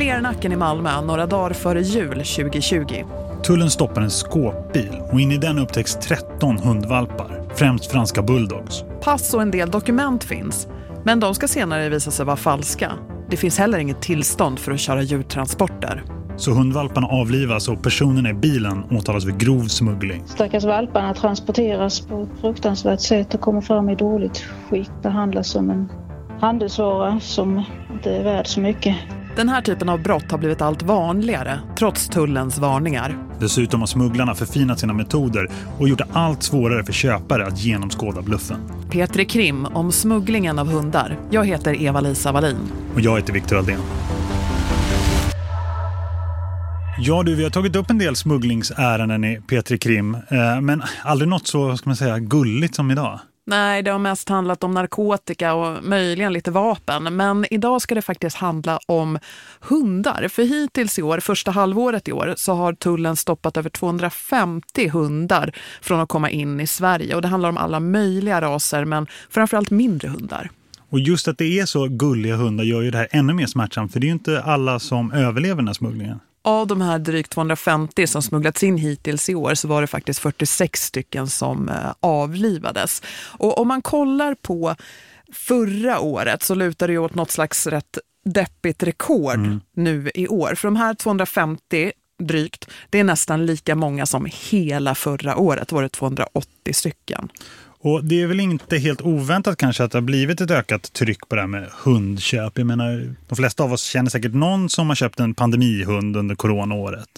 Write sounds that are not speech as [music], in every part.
Lernacken i Malmö några dagar före jul 2020. Tullen stoppar en skåpbil och in i den upptäcks 13 hundvalpar, främst franska bulldogs. Pass och en del dokument finns, men de ska senare visa sig vara falska. Det finns heller inget tillstånd för att köra djurtransporter. Så hundvalparna avlivas och personerna i bilen åtalas för grov smuggling. Stackars valparna transporteras på ett fruktansvärt sätt och kommer fram i dåligt skick. Behandlas som en handelsvara som inte är värd så mycket. Den här typen av brott har blivit allt vanligare, trots tullens varningar. Dessutom har smugglarna förfinat sina metoder och gjort det allt svårare för köpare att genomskåda bluffen. Petri Krim om smugglingen av hundar. Jag heter Eva-Lisa Wallin. Och jag heter Viktor Aldén. Ja du, vi har tagit upp en del smugglingsärenden i Petri Krim, eh, men aldrig något så ska man säga gulligt som idag. Nej, det har mest handlat om narkotika och möjligen lite vapen. Men idag ska det faktiskt handla om hundar. För hittills i år, första halvåret i år, så har tullen stoppat över 250 hundar från att komma in i Sverige. Och det handlar om alla möjliga raser, men framförallt mindre hundar. Och just att det är så gulliga hundar gör ju det här ännu mer smärtsamt. För det är ju inte alla som överlever den här smugglingen. Av de här drygt 250 som smugglats in hittills i år så var det faktiskt 46 stycken som eh, avlivades. Och om man kollar på förra året så lutar det åt något slags rätt deppigt rekord mm. nu i år. För de här 250 drygt, det är nästan lika många som hela förra året var det 280 stycken. Och det är väl inte helt oväntat kanske att det har blivit ett ökat tryck på det här med hundköp. Jag menar, de flesta av oss känner säkert någon som har köpt en pandemihund under coronaåret.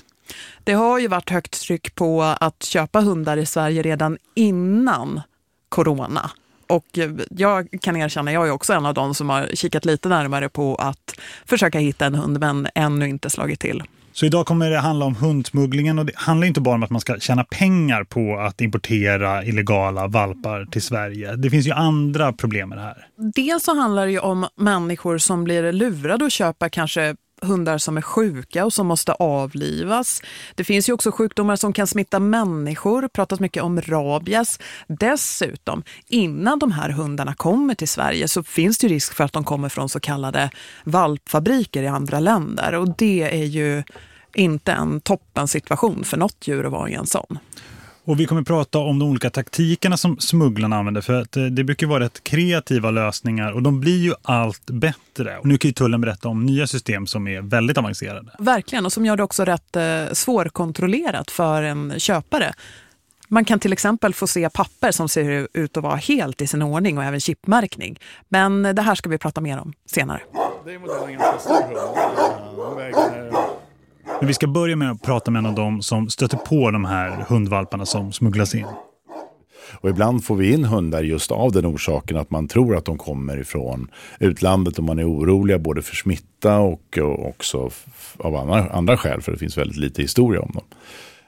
Det har ju varit högt tryck på att köpa hundar i Sverige redan innan corona. Och jag kan erkänna, jag är också en av dem som har kikat lite närmare på att försöka hitta en hund men ännu inte slagit till. Så idag kommer det handla om hundsmugglingen och det handlar inte bara om att man ska tjäna pengar på att importera illegala valpar till Sverige. Det finns ju andra problem med det här. Dels så handlar det ju om människor som blir lurade att köpa kanske hundar som är sjuka och som måste avlivas. Det finns ju också sjukdomar som kan smitta människor, pratas mycket om rabies. Dessutom, innan de här hundarna kommer till Sverige så finns det risk för att de kommer från så kallade valpfabriker i andra länder och det är ju inte en toppen situation för något djur att vara i en sån. Och vi kommer prata om de olika taktikerna som smugglarna använder för att eh, det brukar vara rätt kreativa lösningar och de blir ju allt bättre. Och nu kan ju tullen berätta om nya system som är väldigt avancerade. Verkligen och som gör det också rätt eh, svårkontrollerat för en köpare. Man kan till exempel få se papper som ser ut att vara helt i sin ordning och även chipmärkning. Men det här ska vi prata mer om senare. Det är modellen ganska stor hund. Men vi ska börja med att prata med en av dem som stöter på de här hundvalparna som smugglas in. Och ibland får vi in hundar just av den orsaken att man tror att de kommer ifrån utlandet och man är oroliga både för smitta och, och också av andra, andra skäl för det finns väldigt lite historia om dem.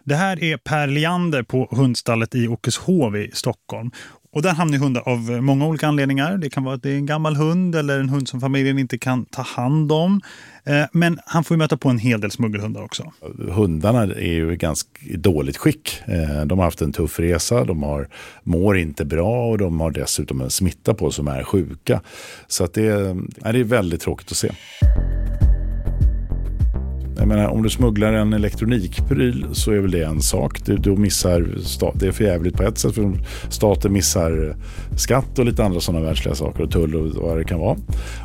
Det här är Per Leander på hundstallet i Åkeshov i Stockholm. Och där hamnar hundar av många olika anledningar. Det kan vara att det är en gammal hund eller en hund som familjen inte kan ta hand om. Eh, men han får ju möta på en hel del smuggelhundar också. Hundarna är ju i ganska dåligt skick. Eh, de har haft en tuff resa, de har, mår inte bra och de har dessutom en smitta på som är sjuka. Så att det, är, det är väldigt tråkigt att se. Jag menar, om du smugglar en elektronikpryl så är väl det en sak. Du, du missar, det är för jävligt på ett sätt för staten missar skatt och lite andra sådana världsliga saker och tull och vad det kan vara.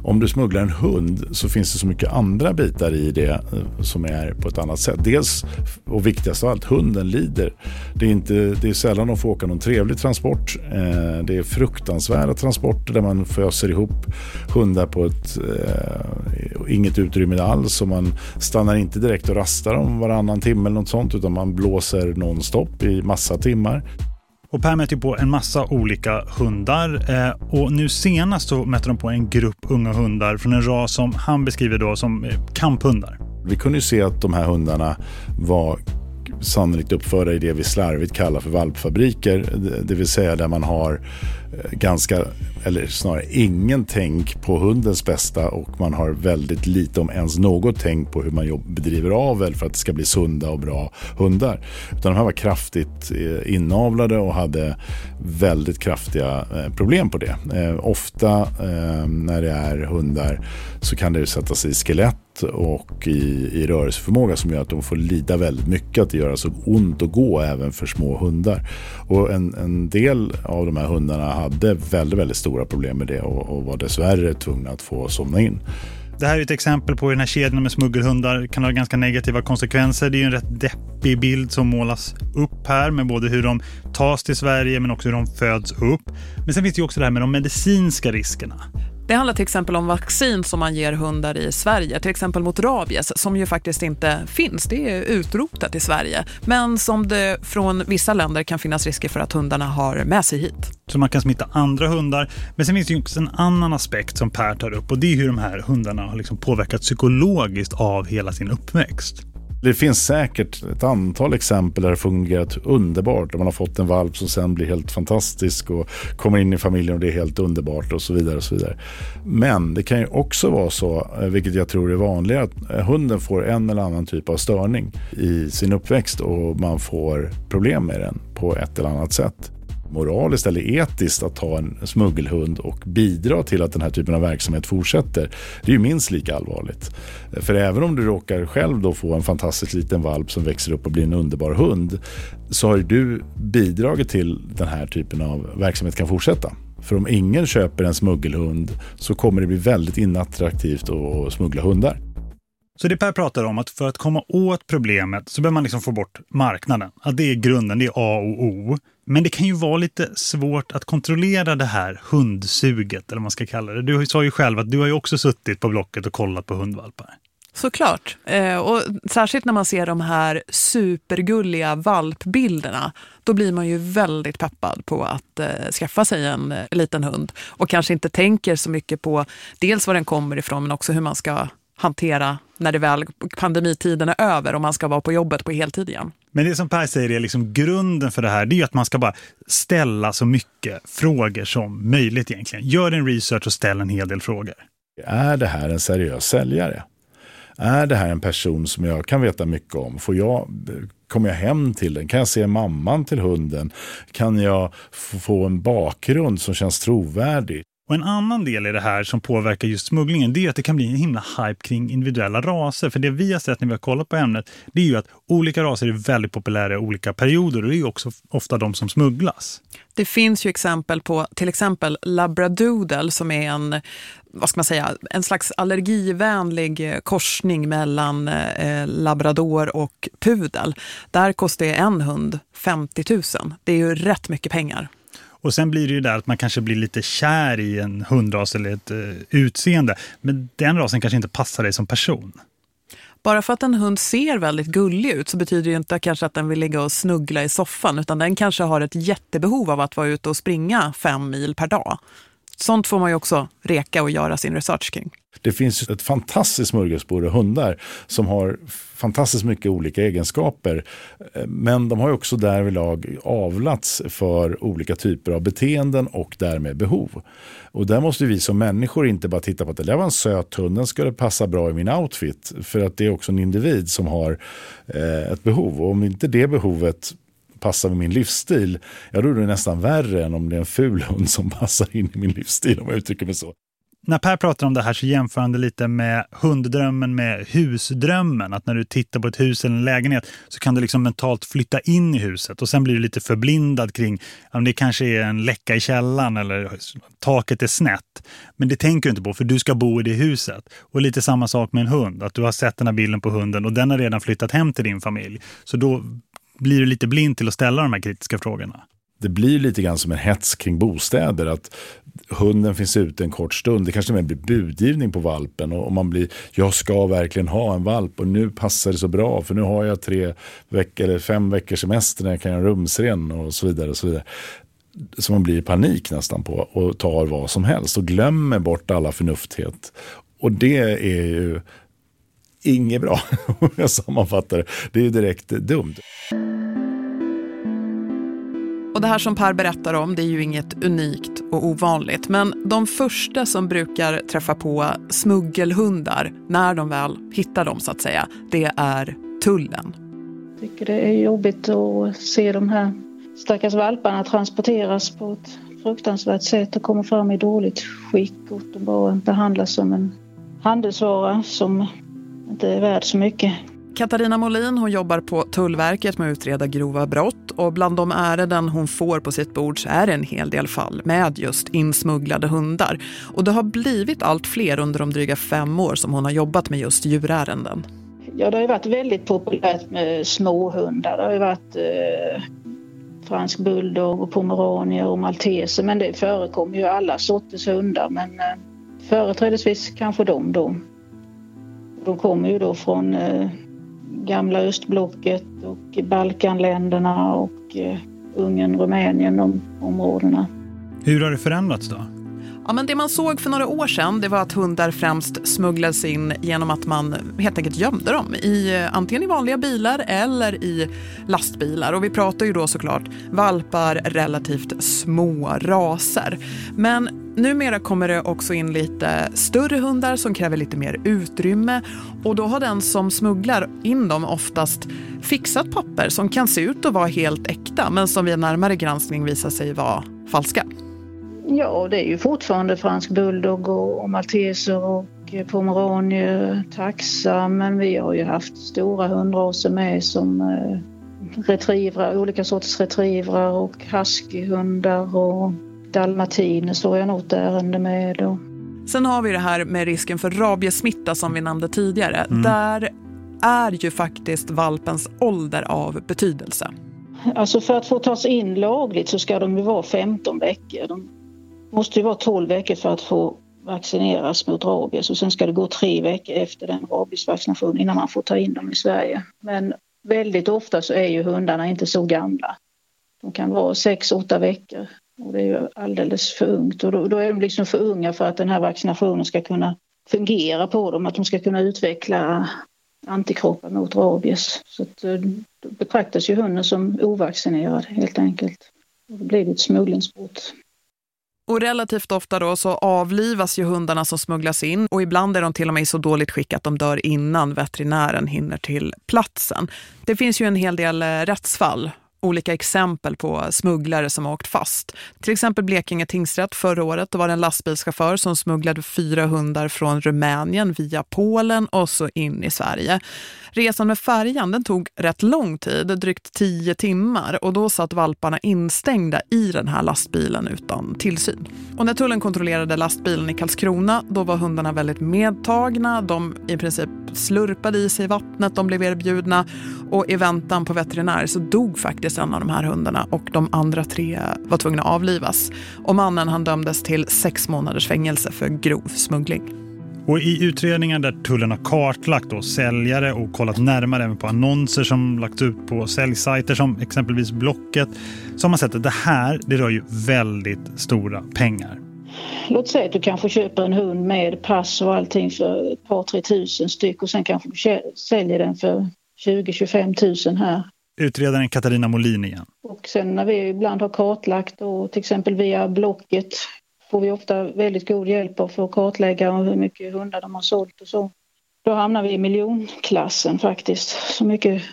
Om du smugglar en hund så finns det så mycket andra bitar i det eh, som är på ett annat sätt. Dels och viktigast av allt, hunden lider. Det är, inte, det är sällan de får åka någon trevlig transport. Eh, det är fruktansvärda transporter där man föser ihop hundar på ett eh, inget utrymme alls och man stannar inte direkt och rastar dem varannan timme eller något sånt utan man blåser nonstop i massa timmar. Och Per möter på en massa olika hundar eh, och nu senast så möter de på en grupp unga hundar från en ras som han beskriver då som eh, kamphundar. Vi kunde ju se att de här hundarna var sannolikt uppförda i det vi slarvigt kallar för valpfabriker. Det vill säga där man har Eh, ganska, eller snarare ingen tänk på hundens bästa och man har väldigt lite om ens något tänk på hur man bedriver avel för att det ska bli sunda och bra hundar. Utan de här var kraftigt eh, inavlade och hade väldigt kraftiga eh, problem på det. Ofta när det är hundar så kan det sätta sig i skelett och i, i rörelseförmåga som gör att de får lida väldigt mycket. Att det gör alltså ont att gå även för små hundar. Och en, en del av de här hundarna hade väldigt, väldigt stora problem med det och, och var dessvärre tvungna att få somna in. Det här är ett exempel på hur den här kedjan med smuggelhundar kan ha ganska negativa konsekvenser. Det är ju en rätt deppig bild som målas upp här med både hur de tas till Sverige men också hur de föds upp. Men sen finns det ju också det här med de medicinska riskerna. Det handlar till exempel om vaccin som man ger hundar i Sverige, till exempel mot rabies som ju faktiskt inte finns. Det är utrotat i Sverige, men som det från vissa länder kan finnas risker för att hundarna har med sig hit. Så man kan smitta andra hundar. Men sen finns det ju också en annan aspekt som Per tar upp och det är hur de här hundarna har liksom påverkats psykologiskt av hela sin uppväxt. Det finns säkert ett antal exempel där det fungerat underbart. Där man har fått en valp som sen blir helt fantastisk och kommer in i familjen och det är helt underbart och så vidare. och så vidare. Men det kan ju också vara så, eh, vilket jag tror är vanligare, att eh, hunden får en eller annan typ av störning i sin uppväxt och man får problem med den på ett eller annat sätt moraliskt eller etiskt att ta en smuggelhund och bidra till att den här typen av verksamhet fortsätter. Det är ju minst lika allvarligt. För även om du råkar själv då få en fantastisk liten valp som växer upp och blir en underbar hund så har du bidragit till den här typen av verksamhet kan fortsätta. För om ingen köper en smuggelhund så kommer det bli väldigt inattraktivt att smuggla hundar. Så det Per pratar om att för att komma åt problemet så behöver man liksom få bort marknaden. Att det är grunden, det är A och O. Men det kan ju vara lite svårt att kontrollera det här hundsuget, eller vad man ska kalla det. Du sa ju själv att du har ju också suttit på Blocket och kollat på hundvalpar. Såklart. Eh, och särskilt när man ser de här supergulliga valpbilderna, då blir man ju väldigt peppad på att eh, skaffa sig en eh, liten hund. Och kanske inte tänker så mycket på dels var den kommer ifrån men också hur man ska hantera när det väl pandemitiden är över och man ska vara på jobbet på heltid igen. Men det som Per säger är liksom grunden för det här, det är att man ska bara ställa så mycket frågor som möjligt egentligen. Gör en research och ställ en hel del frågor. Är det här en seriös säljare? Är det här en person som jag kan veta mycket om? Får jag, kommer jag hem till den? Kan jag se mamman till hunden? Kan jag få en bakgrund som känns trovärdig? Och en annan del i det här som påverkar just smugglingen det är att det kan bli en himla hype kring individuella raser. För det vi har sett när vi har kollat på ämnet det är ju att olika raser är väldigt populära i olika perioder och det är ju också ofta de som smugglas. Det finns ju exempel på till exempel labradoodle som är en vad ska man säga, en slags allergivänlig eh, korsning mellan eh, labrador och pudel. Där kostar en hund 50 000. Det är ju rätt mycket pengar. Och sen blir det ju där att man kanske blir lite kär i en hundras eller ett eh, utseende. Men den rasen kanske inte passar dig som person. Bara för att en hund ser väldigt gullig ut så betyder det inte kanske att den vill ligga och snuggla i soffan utan den kanske har ett jättebehov av att vara ute och springa fem mil per dag. Sånt får man ju också reka och göra sin research kring. Det finns ett fantastiskt smörgåsbord av hundar som har fantastiskt mycket olika egenskaper. Men de har också därvidlag avlats för olika typer av beteenden och därmed behov. Och där måste vi som människor inte bara titta på att det där var en söt hund, den skulle passa bra i min outfit. För att det är också en individ som har eh, ett behov. Och om inte det behovet passar med min livsstil, ja då är det nästan värre än om det är en ful hund som [laughs] passar in i min livsstil om jag uttrycker mig så. När Per pratar om det här så jämför han det lite med hunddrömmen med husdrömmen. Att när du tittar på ett hus eller en lägenhet så kan du liksom mentalt flytta in i huset. Och sen blir du lite förblindad kring om det kanske är en läcka i källan eller taket är snett. Men det tänker du inte på för du ska bo i det huset. Och lite samma sak med en hund. Att du har sett den här bilden på hunden och den har redan flyttat hem till din familj. Så då blir du lite blind till att ställa de här kritiska frågorna. Det blir lite grann som en hets kring bostäder. Att hunden finns ute en kort stund. Det kanske blir budgivning på valpen. Och man blir, jag ska verkligen ha en valp och nu passar det så bra. För nu har jag tre veckor eller fem veckors semester när jag kan göra rumsren och så vidare. och så vidare. Så man blir i panik nästan på och tar vad som helst och glömmer bort alla förnuftighet. Och det är ju inget bra [laughs] om jag sammanfattar det. Det är ju direkt dumt. Och det här som Per berättar om det är ju inget unikt och ovanligt. Men de första som brukar träffa på smuggelhundar när de väl hittar dem så att säga, det är tullen. Jag tycker det är jobbigt att se de här stackars valparna transporteras på ett fruktansvärt sätt och kommer fram i dåligt skick och de bara behandlas som en handelsvara som inte är värd så mycket. Katarina Molin hon jobbar på Tullverket med att utreda grova brott och bland de ärenden hon får på sitt bord så är det en hel del fall med just insmugglade hundar. Och det har blivit allt fler under de dryga fem år som hon har jobbat med just djurärenden. Ja, det har ju varit väldigt populärt med småhundar. Det har ju varit eh, fransk bulldog och pomeranier och malteser men det förekommer ju alla sorters hundar men eh, företrädesvis kanske de då. De kommer ju då från eh, gamla östblocket och Balkanländerna och eh, Ungern, Rumänien, de områdena. Hur har det förändrats då? Ja, men det man såg för några år sedan det var att hundar främst smugglades in genom att man helt enkelt gömde dem i eh, antingen i vanliga bilar eller i lastbilar. Och vi pratar ju då såklart valpar relativt små raser. Men numera kommer det också in lite större hundar som kräver lite mer utrymme och då har den som smugglar in dem oftast fixat papper som kan se ut att vara helt äkta men som vid närmare granskning visar sig vara falska. Ja, det är ju fortfarande fransk bulldog och, och malteser och eh, pomeranier, taxa, men vi har ju haft stora hundraser med som eh, retrievrar, olika sorters retrievrar och huskyhundar och dalmatiner står jag något ärende med. Och... Sen har vi det här med risken för rabiesmitta som vi nämnde tidigare. Mm. Där är ju faktiskt valpens ålder av betydelse. Alltså för att få tas in lagligt så ska de ju vara 15 veckor. De måste ju vara 12 veckor för att få vaccineras mot rabies och sen ska det gå tre veckor efter den rabiesvaccinationen innan man får ta in dem i Sverige. Men väldigt ofta så är ju hundarna inte så gamla. De kan vara 6-8 veckor och det är ju alldeles för ungt och då, då, är de liksom för unga för att den här vaccinationen ska kunna fungera på dem, att de ska kunna utveckla antikroppar mot rabies. Så att, eh, då betraktas ju hunden som ovaccinerad helt enkelt. Och då blir det ett smugglingsbrott. Och relativt ofta då så avlivas ju hundarna som smugglas in och ibland är de till och med i så dåligt skick att de dör innan veterinären hinner till platsen. Det finns ju en hel del eh, rättsfall olika exempel på smugglare som har åkt fast. Till exempel Blekinge tingsrätt förra året. Då var det en lastbilschaufför som smugglade fyra hundar från Rumänien via Polen och så in i Sverige. Resan med färjan den tog rätt lång tid, drygt tio timmar. Och då satt valparna instängda i den här lastbilen utan tillsyn. Och när tullen kontrollerade lastbilen i Karlskrona då var hundarna väldigt medtagna. De i princip slurpade i sig vattnet de blev erbjudna. Och i väntan på veterinär så dog faktiskt en av de här hundarna och de andra tre var tvungna att avlivas. Och mannen han dömdes till sex månaders fängelse för grov smuggling. Och i utredningen där tullen har kartlagt då säljare och kollat närmare även på annonser som lagt ut på säljsajter som exempelvis Blocket så har man sett att det här det rör ju väldigt stora pengar. Låt säga att du kanske köper en hund med pass och allting för ett par, tre tusen styck och sen kanske du säljer den för 20-25 tusen här. Utredaren Katarina Molin igen. Och sen när vi ibland har kartlagt och till exempel via Blocket får vi ofta väldigt god hjälp av för att kartlägga hur mycket hundar de har sålt och så. Då hamnar vi i miljonklassen faktiskt. Så mycket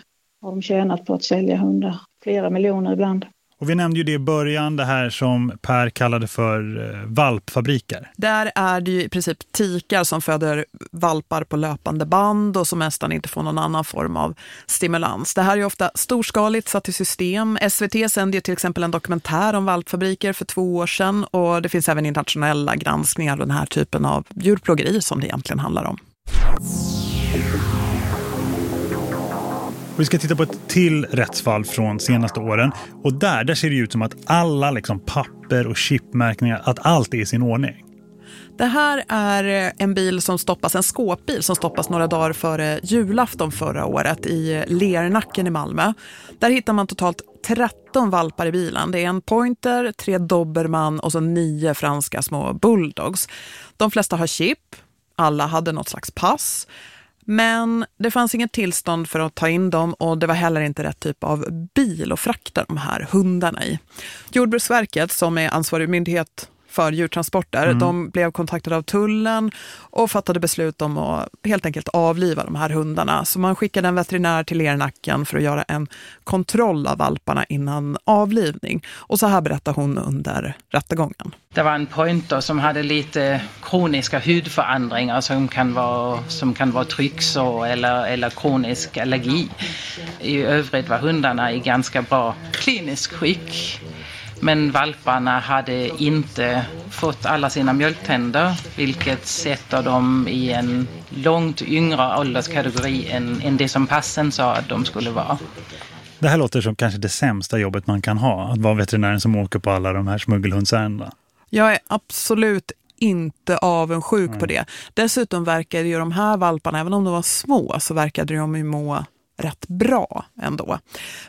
har de tjänat på att sälja hundar. Flera miljoner ibland. Och vi nämnde ju det i början, det här som Per kallade för eh, valpfabriker. Där är det ju i princip tikar som föder valpar på löpande band och som nästan inte får någon annan form av stimulans. Det här är ofta storskaligt satt i system. SVT sände ju till exempel en dokumentär om valpfabriker för två år sedan och det finns även internationella granskningar av den här typen av djurplågeri som det egentligen handlar om. Och vi ska titta på ett till rättsfall från senaste åren. Och där, där ser det ut som att alla liksom papper och chipmärkningar, att allt är i sin ordning. Det här är en bil som stoppas, en skåpbil som stoppas några dagar före julafton förra året i Lernacken i Malmö. Där hittar man totalt 13 valpar i bilen. Det är en pointer, tre dobermann och så nio franska små bulldogs. De flesta har chip, alla hade något slags pass. Men det fanns inget tillstånd för att ta in dem och det var heller inte rätt typ av bil att frakta de här hundarna i. Jordbruksverket som är ansvarig myndighet för djurtransporter. Mm. De blev kontaktade av tullen och fattade beslut om att helt enkelt avliva de här hundarna. Så man skickade en veterinär till Lernacken för att göra en kontroll av valparna innan avlivning. Och så här berättar hon under rättegången. Det var en pointer som hade lite kroniska hudförändringar som kan vara, som kan vara trycksår eller, eller kronisk allergi. I övrigt var hundarna i ganska bra klinisk skick. Men valparna hade inte fått alla sina mjölktänder vilket sätter dem i en långt yngre ålderskategori än, än det som passen sa att de skulle vara. Det här låter som kanske det sämsta jobbet man kan ha, att vara veterinären som åker på alla de här smuggelhundsärendena. Jag är absolut inte avundsjuk mm. på det. Dessutom verkade ju de här valparna, även om de var små, så verkade de ju må rätt bra ändå.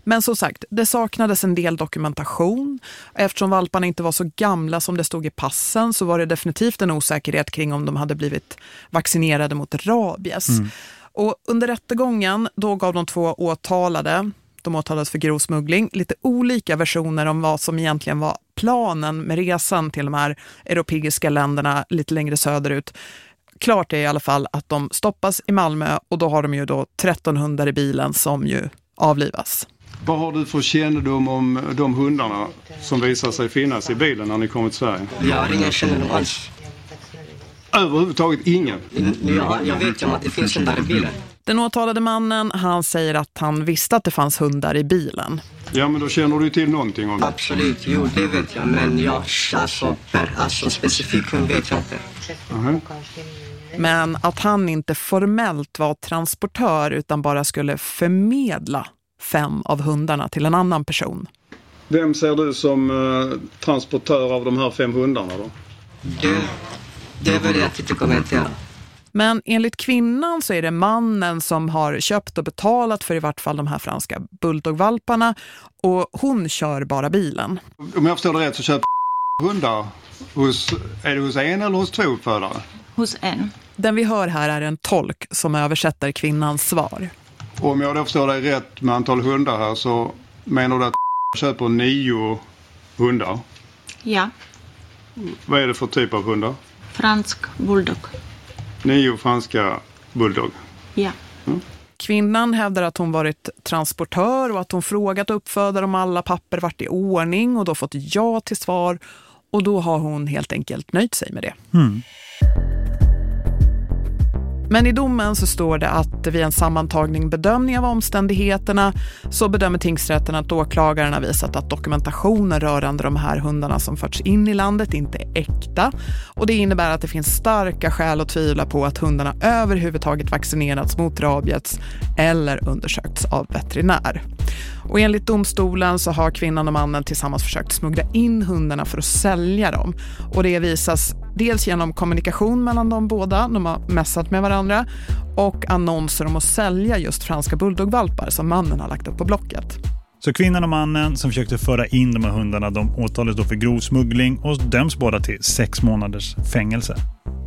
Men som sagt, det saknades en del dokumentation. Eftersom valparna inte var så gamla som det stod i passen så var det definitivt en osäkerhet kring om de hade blivit vaccinerade mot rabies. Mm. Och under rättegången då gav de två åtalade, de åtalades för grov smuggling, lite olika versioner om vad som egentligen var planen med resan till de här europeiska länderna lite längre söderut. Klart är i alla fall att de stoppas i Malmö och då har de ju då 13 hundar i bilen som ju avlivas. Vad har du för kännedom om de hundarna som visar sig finnas i bilen när ni kommer till Sverige? Jag har ingen kännedom alls. Överhuvudtaget ingen? Ja, jag vet ju om att det finns hundar i bilen. Den åtalade mannen, han säger att han visste att det fanns hundar i bilen. Ja, men då känner du till någonting om det? Absolut, jo det vet jag. Men jag, alltså, per, alltså specifik hund vet jag inte. Uh -huh. Men att han inte formellt var transportör utan bara skulle förmedla fem av hundarna till en annan person. Vem ser du som eh, transportör av de här fem hundarna då? Det, det vill jag inte kommentera. Men enligt kvinnan så är det mannen som har köpt och betalat för i vart fall de här franska bulldogvalparna och hon kör bara bilen. Om jag förstår det rätt så köper hundar hos, är det hos en eller hos två uppfödare? Hos en. Den vi hör här är en tolk som översätter kvinnans svar. Om jag då förstår dig rätt med antal hundar här så menar du att köper nio hundar? Ja. Vad är det för typ av hundar? Fransk bulldog. Nio franska bulldog? Ja. Mm. Kvinnan hävdar att hon varit transportör och att hon frågat uppfödare om alla papper varit i ordning och då fått ja till svar och då har hon helt enkelt nöjt sig med det. Mm. Men i domen så står det att vid en sammantagning bedömning av omständigheterna så bedömer tingsrätten att åklagaren har visat att dokumentationen rörande de här hundarna som förts in i landet inte är äkta. Och det innebär att det finns starka skäl att tvivla på att hundarna överhuvudtaget vaccinerats mot rabiets eller undersökts av veterinär. Och enligt domstolen så har kvinnan och mannen tillsammans försökt smuggla in hundarna för att sälja dem. Och det visas dels genom kommunikation mellan de båda, de har mässat med varandra, och annonser om att sälja just franska bulldogvalpar som mannen har lagt upp på Blocket. Så kvinnan och mannen som försökte föra in de här hundarna, de åtalades då för grov smuggling och döms båda till sex månaders fängelse.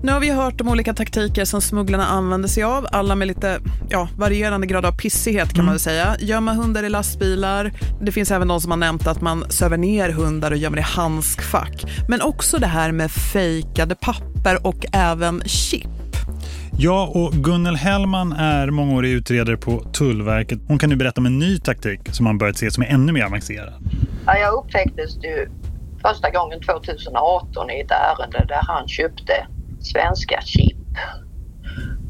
Nu har vi hört om olika taktiker som smugglarna använder sig av. Alla med lite ja, varierande grad av pissighet kan mm. man väl säga. Gömma hundar i lastbilar. Det finns även de som har nämnt att man söver ner hundar och gömmer i handskfack. Men också det här med fejkade papper och även chip. Ja, och Gunnel Hellman är mångårig utredare på Tullverket. Hon kan nu berätta om en ny taktik som man börjat se som är ännu mer avancerad. Ja, jag upptäcktes ju första gången 2018 i ett ärende där han köpte svenska chip.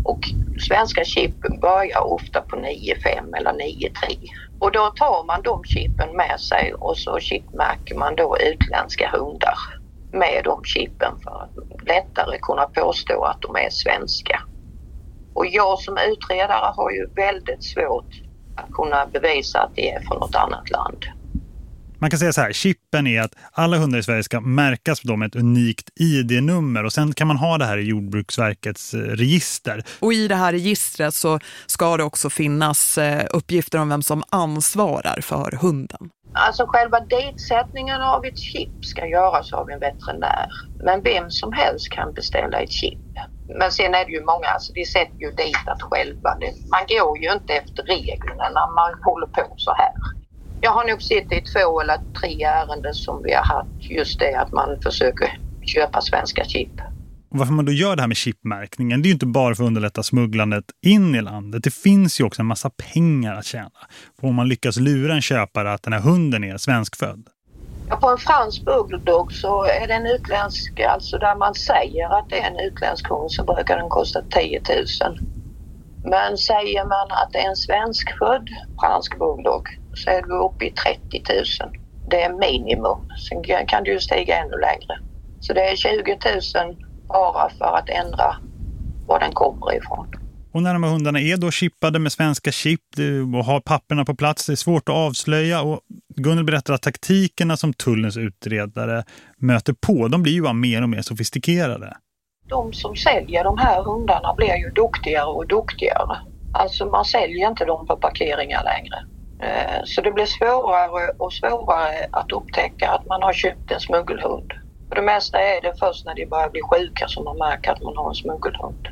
Och svenska chip börjar ofta på 9,5 eller 9,3. Och då tar man de chippen med sig och så chipmärker man då utländska hundar med de chippen för att lättare kunna påstå att de är svenska. Och jag som utredare har ju väldigt svårt att kunna bevisa att det är från något annat land. Man kan säga så här, chippen är att alla hundar i Sverige ska märkas med ett unikt ID-nummer och sen kan man ha det här i Jordbruksverkets eh, register. Och i det här registret så ska det också finnas eh, uppgifter om vem som ansvarar för hunden. Alltså själva ditsättningen av ett chip ska göras av en veterinär. Men vem som helst kan beställa ett chip. Men sen är det ju många, alltså de sätter ju dit att själva. man går ju inte efter reglerna när man håller på så här. Jag har nog sett i två eller tre ärenden som vi har haft just det att man försöker köpa svenska chip. Varför man då gör det här med chipmärkningen, det är ju inte bara för att underlätta smugglandet in i landet. Det finns ju också en massa pengar att tjäna på om man lyckas lura en köpare att den här hunden är svenskfödd. På en fransk bulldog så är det en utländsk, alltså där man säger att det är en utländsk hund så brukar den kosta 10 000. Men säger man att det är en svenskfödd fransk bulldog så är du uppe i 30 000. Det är minimum. Sen kan det ju stiga ännu längre. Så det är 20 000 bara för att ändra var den kommer ifrån. Och när de här hundarna är då chippade med svenska chip och har papperna på plats, det är svårt att avslöja. Och Gunnel berättar att taktikerna som tullens utredare möter på, de blir ju bara mer och mer sofistikerade. De som säljer de här hundarna blir ju duktigare och duktigare. Alltså man säljer inte dem på parkeringar längre. Eh, så det blir svårare och svårare att upptäcka att man har köpt en smuggelhund. För det mesta är det först när de börjar bli sjuka som man märker att man har en smuggelhund.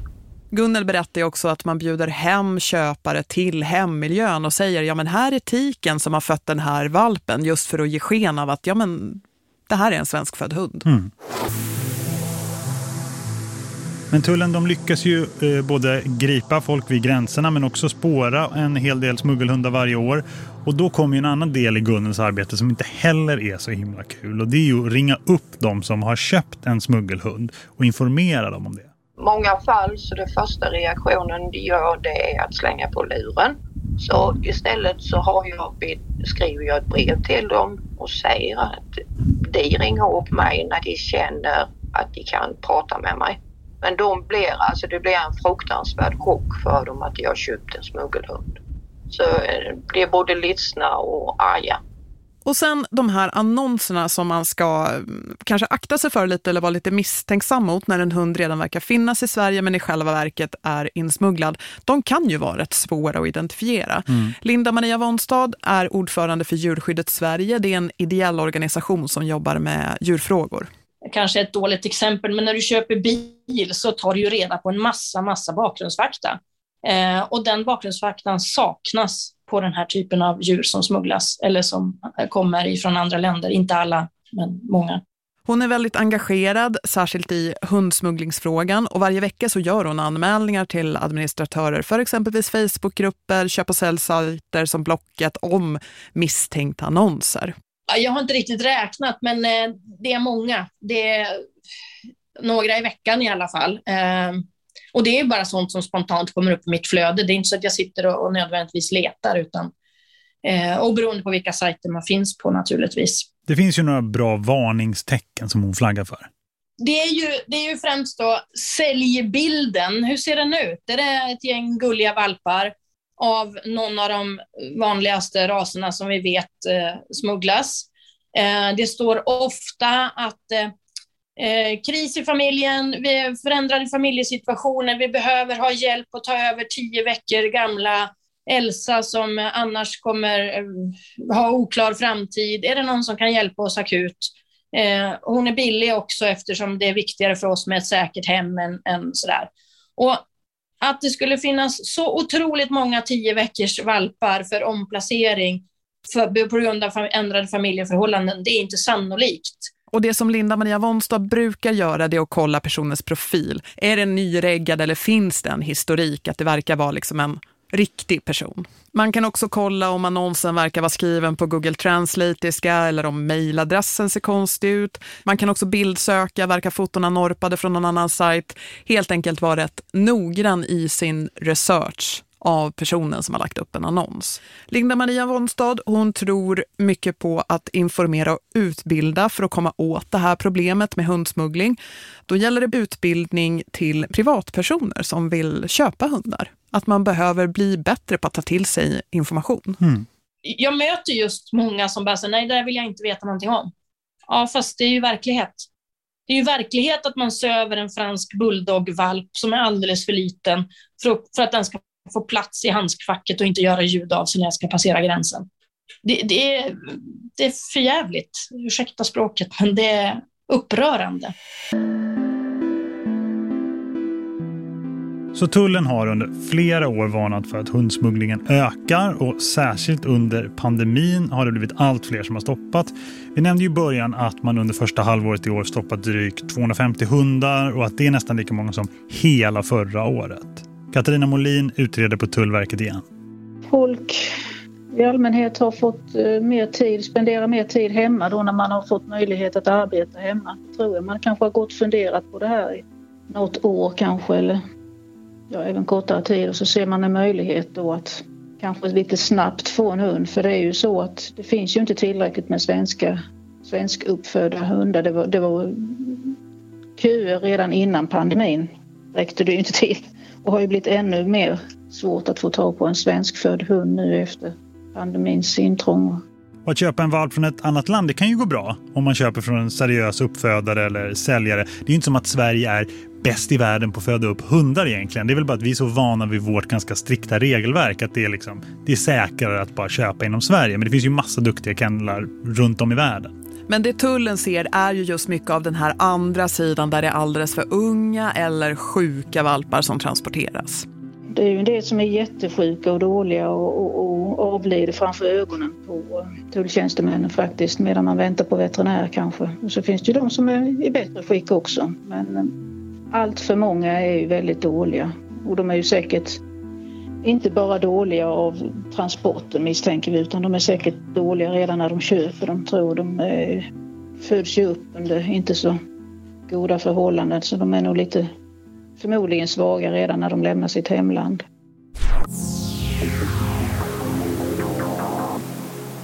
Gunnel berättar också att man bjuder hem köpare till hemmiljön och säger ja men här är tiken som har fött den här valpen just för att ge sken av att ja men det här är en svenskfödd hund. Mm. Men tullen de lyckas ju eh, både gripa folk vid gränserna men också spåra en hel del smuggelhundar varje år. Och då kommer ju en annan del i Gunnels arbete som inte heller är så himla kul. Och det är ju att ringa upp de som har köpt en smuggelhund och informera dem om det. Många fall så det första reaktionen de gör det är att slänga på luren. Så istället så har jag, skriver jag ett brev till dem och säger att de ringer upp mig när de känner att de kan prata med mig. Men de blir, alltså det blir en fruktansvärd chock för dem att jag köpt en smuggelhund. Så de det är både ledsna och arga. Och sen de här annonserna som man ska mm, kanske akta sig för lite eller vara lite misstänksam mot när en hund redan verkar finnas i Sverige men i själva verket är insmugglad. De kan ju vara rätt svåra att identifiera. Mm. Linda Maria Wonstad är ordförande för Djurskyddet Sverige. Det är en ideell organisation som jobbar med djurfrågor kanske ett dåligt exempel, men när du köper bil så tar du ju reda på en massa, massa bakgrundsfakta. Eh, och den bakgrundsfaktan saknas på den här typen av djur som smugglas eller som kommer ifrån andra länder. Inte alla, men många. Hon är väldigt engagerad, särskilt i hundsmugglingsfrågan och varje vecka så gör hon anmälningar till administratörer för exempelvis Facebookgrupper, köp- och säljsajter som Blocket om misstänkta annonser. Jag har inte riktigt räknat, men eh, det är många. Det är några i veckan i alla fall. Och det är bara sånt som spontant kommer upp i mitt flöde. Det är inte så att jag sitter och, nödvändigtvis letar, utan eh, och beroende på vilka sajter man finns på naturligtvis. Det finns ju några bra varningstecken som hon flaggar för. Det är ju, det är ju främst då säljbilden. Hur ser den ut? Är det ett gäng gulliga valpar av någon av de vanligaste raserna som vi vet eh, smugglas? Eh, det står ofta att eh, kris i familjen, vi förändrade familjesituationer, vi behöver ha hjälp att ta över tio veckor gamla Elsa som annars kommer eh, ha oklar framtid. Är det någon som kan hjälpa oss akut? Eh, hon är billig också eftersom det är viktigare för oss med ett säkert hem än, än sådär. Och att det skulle finnas så otroligt många tio veckors valpar för omplacering för, på grund av ändrade familjeförhållanden, det är inte sannolikt. Och det som Linda Maria Wonstad brukar göra det är att kolla personens profil. Är den nyreggad eller finns det en historik att det verkar vara liksom en riktig person? Man kan också kolla om annonsen verkar vara skriven på Google Translate eller om mejladressen ser konstig ut. Man kan också bildsöka, verkar fotona norpade från någon annan sajt. Helt enkelt vara rätt noggrann i sin research av personen som har lagt upp en annons. Linda Maria Wonstad, hon tror mycket på att informera och utbilda för att komma åt det här problemet med hundsmuggling. Då gäller det utbildning till privatpersoner som vill köpa hundar. Att man behöver bli bättre på att ta till sig information. Mm. Jag möter just många som bara säger, nej det där vill jag inte veta någonting om. Ja, fast det är ju verklighet. Det är ju verklighet att man söver en fransk bulldogvalp som är alldeles för liten för, för att den ska få plats i handskfacket och inte göra ljud av sig när jag ska passera gränsen. Det, det, är, det är förjävligt, ursäkta språket, men det är upprörande. Så tullen har under flera år varnat för att hundsmugglingen ökar och särskilt under pandemin har det blivit allt fler som har stoppat. Vi nämnde ju i början att man under första halvåret i år stoppat drygt 250 hundar och att det är nästan lika många som hela förra året. Katarina Molin utreder på Tullverket igen. Folk i allmänhet har fått eh, mer tid, spendera mer tid hemma då när man har fått möjlighet att arbeta hemma. Tror jag. Man kanske har gått och funderat på det här i något år kanske eller ja, även kortare tid och så ser man en möjlighet då att kanske lite snabbt få en hund för det är ju så att det finns ju inte tillräckligt med svenska svenskuppfödda hundar. Det var, det var köer redan innan pandemin räckte det ju inte till och har ju blivit ännu mer svårt att få tag på en svenskfödd hund nu efter pandemins intrång. Och att köpa en valp från ett annat land det kan ju gå bra om man köper från en seriös uppfödare eller säljare. Det är ju inte som att Sverige är bäst i världen på att föda upp hundar egentligen. Det är väl bara att vi är så vana vid vårt ganska strikta regelverk att det är, liksom, det är säkrare att bara köpa inom Sverige. Men det finns ju massa duktiga kennlar runt om i världen. Men det tullen ser är ju just mycket av den här andra sidan där det är alldeles för unga eller sjuka valpar som transporteras. Det är ju en del som är jättesjuka och dåliga och, och, och avlider framför ögonen på tulltjänstemännen faktiskt medan man väntar på veterinär kanske. Och så finns det ju de som är i bättre skick också. Men eh, allt för många är ju väldigt dåliga och de är ju säkert inte bara dåliga av transporten misstänker vi utan de är säkert dåliga redan när de köper dem tror de eh, föds ju upp under inte så goda förhållanden så de är nog lite förmodligen svaga redan när de lämnar sitt hemland.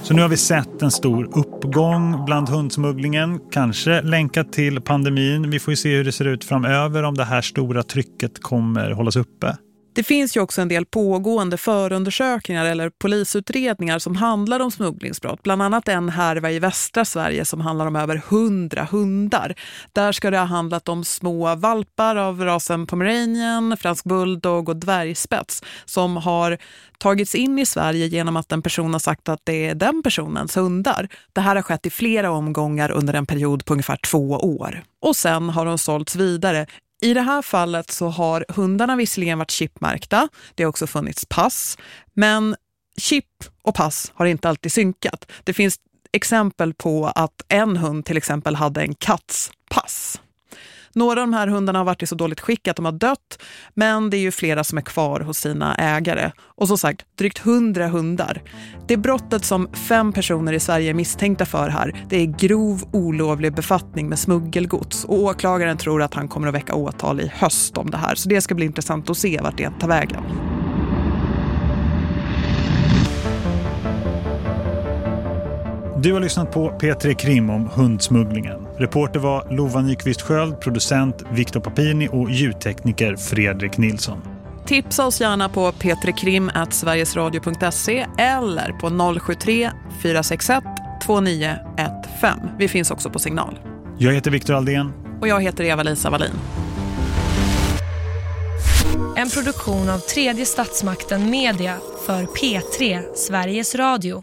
Så nu har vi sett en stor uppgång bland hundsmugglingen, kanske länkat till pandemin. Vi får ju se hur det ser ut framöver om det här stora trycket kommer hållas uppe. Det finns ju också en del pågående förundersökningar eller polisutredningar som handlar om smugglingsbrott. Bland annat en härva i västra Sverige som handlar om över hundra hundar. Där ska det ha handlat om små valpar av rasen Pomeranian, fransk bulldog och dvärgspets som har tagits in i Sverige genom att en person har sagt att det är den personens hundar. Det här har skett i flera omgångar under en period på ungefär två år. Och sen har de sålts vidare i det här fallet så har hundarna visserligen varit chipmärkta. Det har också funnits pass. Men chip och pass har inte alltid synkat. Det finns exempel på att en hund till exempel hade en katts pass. Några av de här hundarna har varit i så dåligt skick att de har dött, men det är ju flera som är kvar hos sina ägare. Och som sagt, drygt hundra hundar. Det brottet som fem personer i Sverige är misstänkta för här, det är grov olovlig befattning med smuggelgods. Och åklagaren tror att han kommer att väcka åtal i höst om det här. Så det ska bli intressant att se vart det tar vägen. Du har lyssnat på P3 Krim om hundsmugglingen. Reporter var Lova Nyqvist Sköld, producent Viktor Papini och ljudtekniker Fredrik Nilsson. Tipsa oss gärna på p3krim.sverigesradio.se eller på 073 461 2915. Vi finns också på signal. Jag heter Viktor Aldén. Och jag heter Eva-Lisa Wallin. En produktion av tredje statsmakten Media för P3 Sveriges Radio.